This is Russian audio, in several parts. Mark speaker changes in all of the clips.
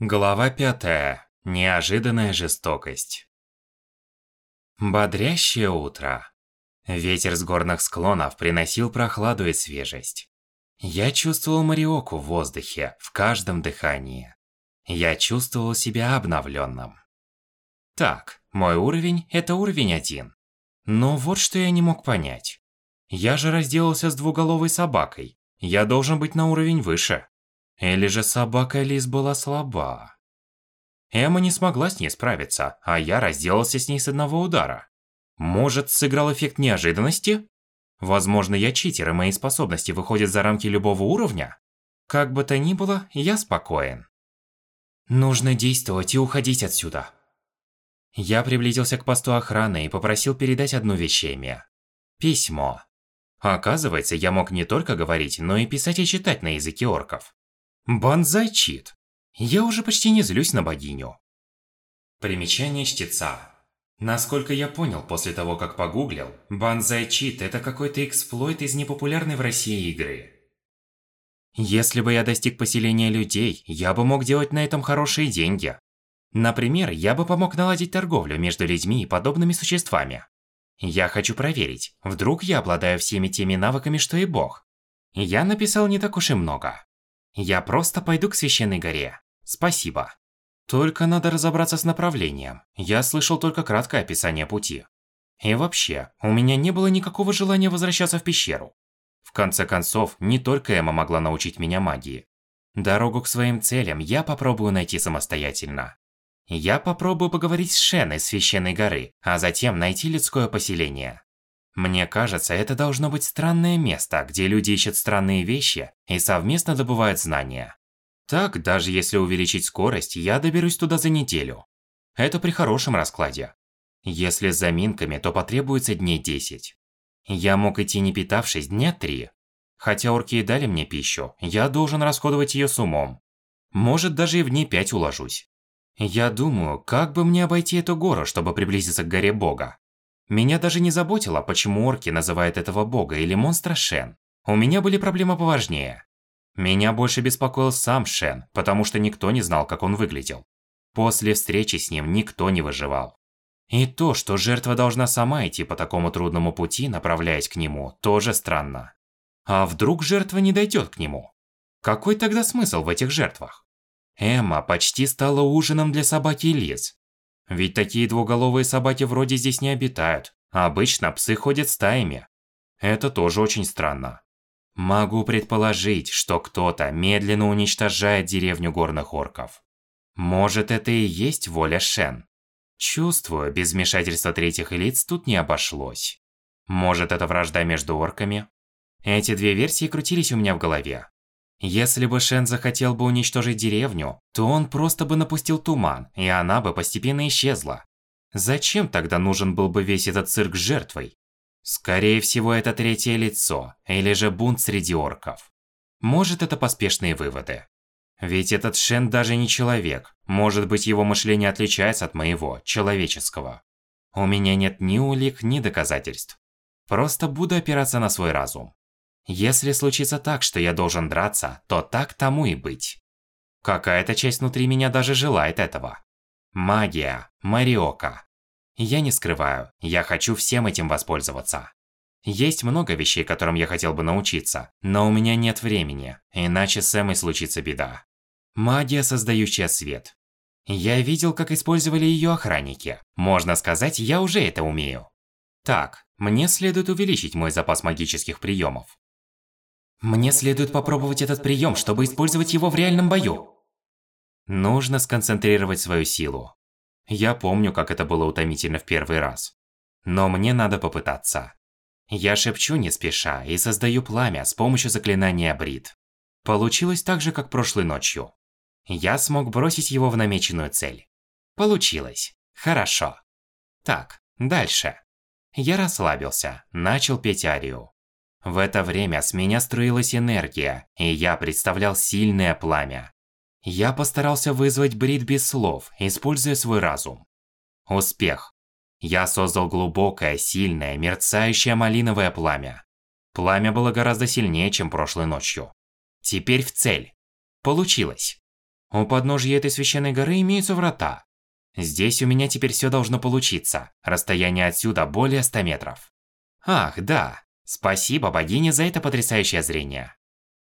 Speaker 1: Глава пятая. Неожиданная жестокость. Бодрящее утро. Ветер с горных склонов приносил прохладу и свежесть. Я чувствовал Мариоку в воздухе, в каждом дыхании. Я чувствовал себя обновленным. Так, мой уровень – это уровень один. Но вот что я не мог понять. Я же разделался с двуголовой собакой. Я должен быть на уровень выше. Или же собака Лис была слаба? Эмма не смогла с ней справиться, а я разделался с ней с одного удара. Может, сыграл эффект неожиданности? Возможно, я читер, и мои способности выходят за рамки любого уровня? Как бы то ни было, я спокоен. Нужно действовать и уходить отсюда. Я приблизился к посту охраны и попросил передать одну вещь Эми. Письмо. Оказывается, я мог не только говорить, но и писать и читать на языке орков. Банзай-чит. Я уже почти не злюсь на богиню. Примечание чтеца. Насколько я понял после того, как погуглил, Банзай-чит – это какой-то эксплойт из непопулярной в России игры. Если бы я достиг поселения людей, я бы мог делать на этом хорошие деньги. Например, я бы помог наладить торговлю между людьми и подобными существами. Я хочу проверить, вдруг я обладаю всеми теми навыками, что и бог. Я написал не так уж и много. Я просто пойду к священной горе. Спасибо. Только надо разобраться с направлением. Я слышал только краткое описание пути. И вообще, у меня не было никакого желания возвращаться в пещеру. В конце концов, не только Эмма могла научить меня магии. Дорогу к своим целям я попробую найти самостоятельно. Я попробую поговорить с Шен из Священной горы, а затем найти людское поселение. Мне кажется, это должно быть странное место, где люди ищут странные вещи и совместно добывают знания. Так, даже если увеличить скорость, я доберусь туда за неделю. Это при хорошем раскладе. Если с заминками, то потребуется дней 10. Я мог идти не питавшись дня 3. Хотя орки и дали мне пищу, я должен расходовать ее с умом. Может, даже и в дней 5 уложусь. Я думаю, как бы мне обойти эту гору, чтобы приблизиться к горе бога. Меня даже не заботило, почему орки называют этого бога или монстра Шен. У меня были проблемы поважнее. Меня больше беспокоил сам Шен, потому что никто не знал, как он выглядел. После встречи с ним никто не выживал. И то, что жертва должна сама идти по такому трудному пути, направляясь к нему, тоже странно. А вдруг жертва не дойдет к нему? Какой тогда смысл в этих жертвах? Эмма почти стала ужином для собаки Лиз. Ведь такие двуголовые собаки вроде здесь не обитают. А обычно псы ходят стаями. Это тоже очень странно. Могу предположить, что кто-то медленно уничтожает деревню горных орков. Может, это и есть воля Шен. Чувствую, без вмешательства третьих лиц тут не обошлось. Может, это вражда между орками? Эти две версии крутились у меня в голове. Если бы Шен захотел бы уничтожить деревню, то он просто бы напустил туман, и она бы постепенно исчезла. Зачем тогда нужен был бы весь этот цирк с жертвой? Скорее всего, это третье лицо, или же бунт среди орков. Может, это поспешные выводы. Ведь этот Шен даже не человек. Может быть, его мышление отличается от моего, человеческого. У меня нет ни улик, ни доказательств. Просто буду опираться на свой разум. Если случится так, что я должен драться, то так тому и быть. Какая-то часть внутри меня даже желает этого. Магия, Мариока. Я не скрываю, я хочу всем этим воспользоваться. Есть много вещей, которым я хотел бы научиться, но у меня нет времени, иначе с Эмой случится беда. Магия, создающая свет. Я видел, как использовали ее охранники. Можно сказать, я уже это умею. Так, мне следует увеличить мой запас магических приемов. Мне следует попробовать этот прием, чтобы использовать его в реальном бою. Нужно сконцентрировать свою силу. Я помню, как это было утомительно в первый раз. Но мне надо попытаться. Я шепчу не спеша и создаю пламя с помощью заклинания Брит. Получилось так же, как прошлой ночью. Я смог бросить его в намеченную цель. Получилось. Хорошо. Так, дальше. Я расслабился, начал петь арию. В это время с меня струилась энергия, и я представлял сильное пламя. Я постарался вызвать брит без слов, используя свой разум. Успех. Я создал глубокое, сильное, мерцающее малиновое пламя. Пламя было гораздо сильнее, чем прошлой ночью. Теперь в цель. Получилось. У подножья этой священной горы имеются врата. Здесь у меня теперь все должно получиться. Расстояние отсюда более 100 метров. Ах, да. Спасибо богине за это потрясающее зрение.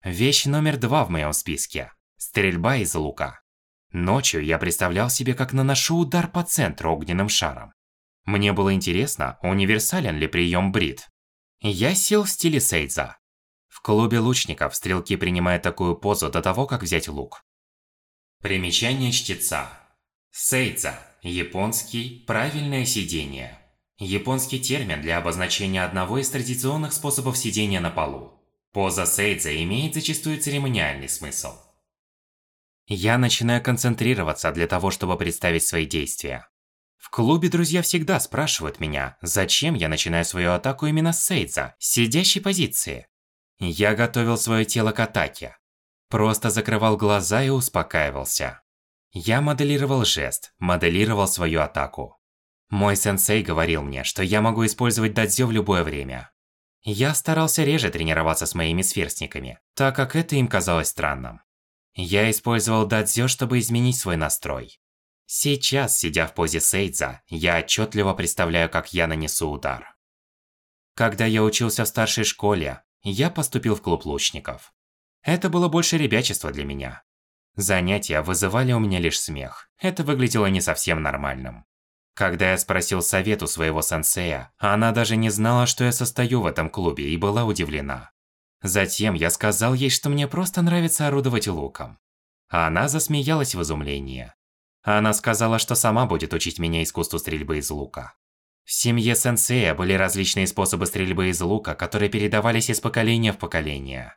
Speaker 1: Вещь номер два в моем списке. Стрельба из лука. Ночью я представлял себе, как наношу удар по центру огненным шаром. Мне было интересно, универсален ли прием Брит. Я сел в стиле Сейдза. В клубе лучников стрелки принимают такую позу до того, как взять лук. Примечание чтеца. Сейдза – японский «правильное сидение». Японский термин для обозначения одного из традиционных способов сидения на полу. Поза сейдза имеет зачастую церемониальный смысл. Я начинаю концентрироваться для того, чтобы представить свои действия. В клубе друзья всегда спрашивают меня, зачем я начинаю свою атаку именно с сейдза, сидящей позиции. Я готовил свое тело к атаке. Просто закрывал глаза и успокаивался. Я моделировал жест, моделировал свою атаку. Мой сенсей говорил мне, что я могу использовать дадзё в любое время. Я старался реже тренироваться с моими сверстниками, так как это им казалось странным. Я использовал дадзё, чтобы изменить свой настрой. Сейчас, сидя в позе сейдза, я отчетливо представляю, как я нанесу удар. Когда я учился в старшей школе, я поступил в клуб лучников. Это было больше ребячества для меня. Занятия вызывали у меня лишь смех. Это выглядело не совсем нормальным. Когда я спросил совет у своего сенсея, она даже не знала, что я состою в этом клубе и была удивлена. Затем я сказал ей, что мне просто нравится орудовать луком. Она засмеялась в изумлении. Она сказала, что сама будет учить меня искусству стрельбы из лука. В семье сенсея были различные способы стрельбы из лука, которые передавались из поколения в поколение.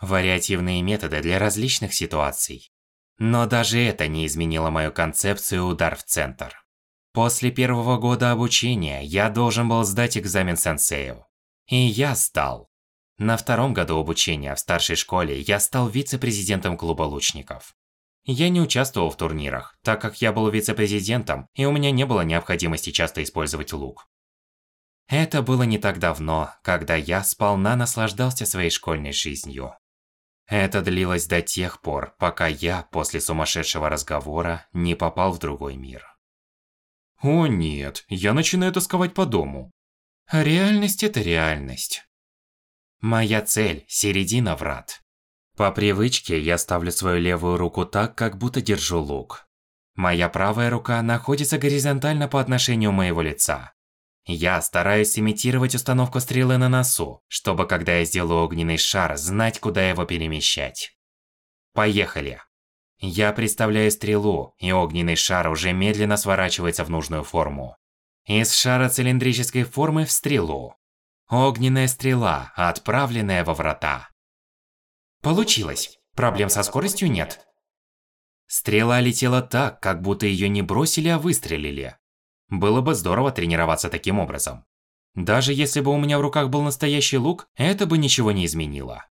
Speaker 1: Вариативные методы для различных ситуаций. Но даже это не изменило мою концепцию удар в центр. После первого года обучения я должен был сдать экзамен сенсею. И я сдал. На втором году обучения в старшей школе я стал вице-президентом клуба лучников. Я не участвовал в турнирах, так как я был вице-президентом, и у меня не было необходимости часто использовать лук. Это было не так давно, когда я сполна наслаждался своей школьной жизнью. Это длилось до тех пор, пока я, после сумасшедшего разговора, не попал в другой мир. О нет, я начинаю тосковать по дому. Реальность – это реальность. Моя цель – середина врат. По привычке я ставлю свою левую руку так, как будто держу лук. Моя правая рука находится горизонтально по отношению моего лица. Я стараюсь имитировать установку стрелы на носу, чтобы когда я сделаю огненный шар, знать, куда его перемещать. Поехали. Я представляю стрелу, и огненный шар уже медленно сворачивается в нужную форму. Из шара цилиндрической формы в стрелу. Огненная стрела, отправленная во врата. Получилось. Проблем со скоростью нет. Стрела летела так, как будто ее не бросили, а выстрелили. Было бы здорово тренироваться таким образом. Даже если бы у меня в руках был настоящий лук, это бы ничего не изменило.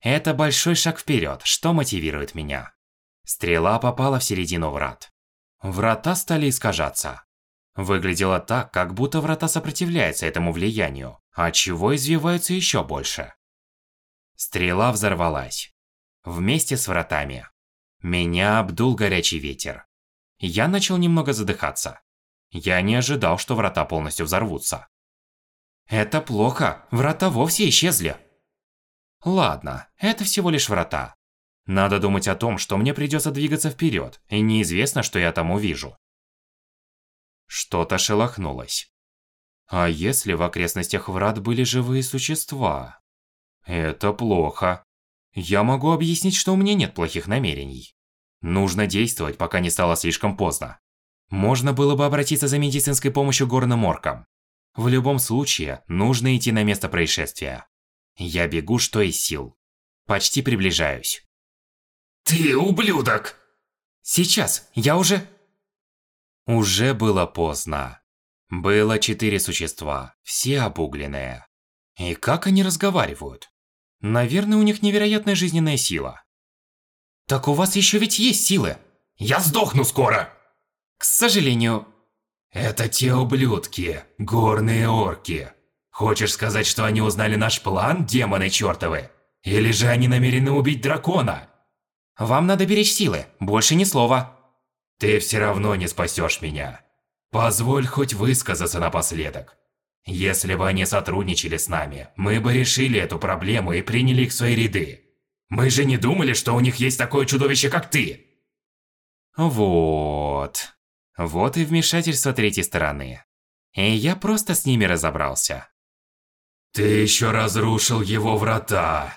Speaker 1: Это большой шаг вперед, что мотивирует меня. Стрела попала в середину врат. Врата стали искажаться. Выглядело так, как будто врата сопротивляются этому влиянию, отчего извиваются еще больше. Стрела взорвалась. Вместе с вратами. Меня обдул горячий ветер. Я начал немного задыхаться. Я не ожидал, что врата полностью взорвутся. Это плохо, врата вовсе исчезли. Ладно, это всего лишь врата. Надо думать о том, что мне придется двигаться вперед, и неизвестно, что я там увижу. Что-то шелохнулось. А если в окрестностях врат были живые существа? Это плохо. Я могу объяснить, что у меня нет плохих намерений. Нужно действовать, пока не стало слишком поздно. Можно было бы обратиться за медицинской помощью горным оркам. В любом случае, нужно идти на место происшествия. Я бегу, что из сил. Почти приближаюсь.
Speaker 2: Ты ублюдок!
Speaker 1: Сейчас, я уже... Уже было поздно. Было четыре существа, все обугленные. И как они разговаривают? Наверное, у них невероятная жизненная сила. Так у вас еще ведь есть силы.
Speaker 2: Я сдохну скоро!
Speaker 1: К сожалению.
Speaker 2: Это те ублюдки, горные орки. Хочешь сказать, что они узнали наш план, демоны чертовы? Или же они намерены убить дракона?
Speaker 1: Вам надо беречь силы, больше ни слова.
Speaker 2: Ты все равно не спасешь меня. Позволь хоть высказаться напоследок. Если бы они сотрудничали с нами, мы бы решили эту проблему и приняли их в свои ряды. Мы же не думали, что у них есть такое чудовище, как ты.
Speaker 1: Вот. Вот и вмешательство третьей стороны. И я просто с ними разобрался.
Speaker 2: Ты еще разрушил его врата.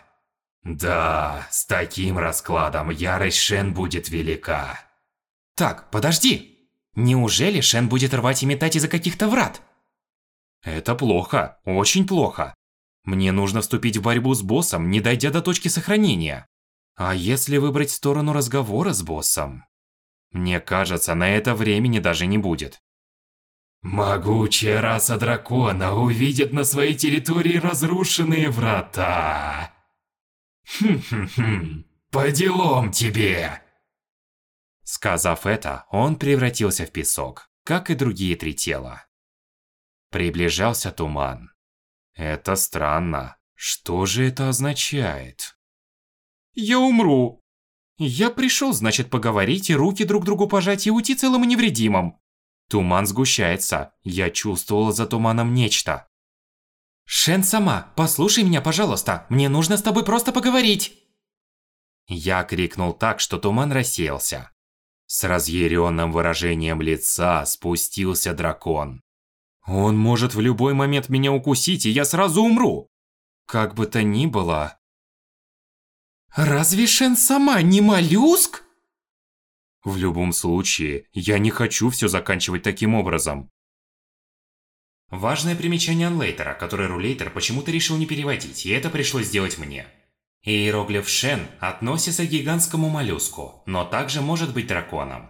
Speaker 2: Да, с таким раскладом ярость Шен будет велика.
Speaker 1: Так, подожди. Неужели Шен будет рвать и метать из-за каких-то врат? Это плохо, очень плохо. Мне нужно вступить в борьбу с боссом, не дойдя до точки сохранения. А если выбрать сторону разговора с боссом? Мне кажется, на это времени даже не будет.
Speaker 2: Могучая раса дракона увидит на своей территории разрушенные врата. Хм-хм-хм, по делам тебе.
Speaker 1: Сказав это, он превратился в песок, как и другие три тела. Приближался туман. Это странно. Что же это означает? Я умру. Я пришел, значит, поговорить и руки друг другу пожать и уйти целым и невредимым. Туман сгущается. Я чувствовала за туманом нечто. Шен сама, послушай меня, пожалуйста. Мне нужно с тобой просто поговорить. Я крикнул так, что туман рассеялся. С разъяренным выражением лица спустился дракон. Он может в любой момент меня укусить, и я сразу умру. Как бы то ни было... Разве Шен сама не моллюск? В любом случае, я не хочу все заканчивать таким образом. Важное примечание Анлейтера, которое Рулейтер почему-то решил не переводить, и это пришлось сделать мне. Иероглиф Шен относится к гигантскому моллюску, но также может быть драконом.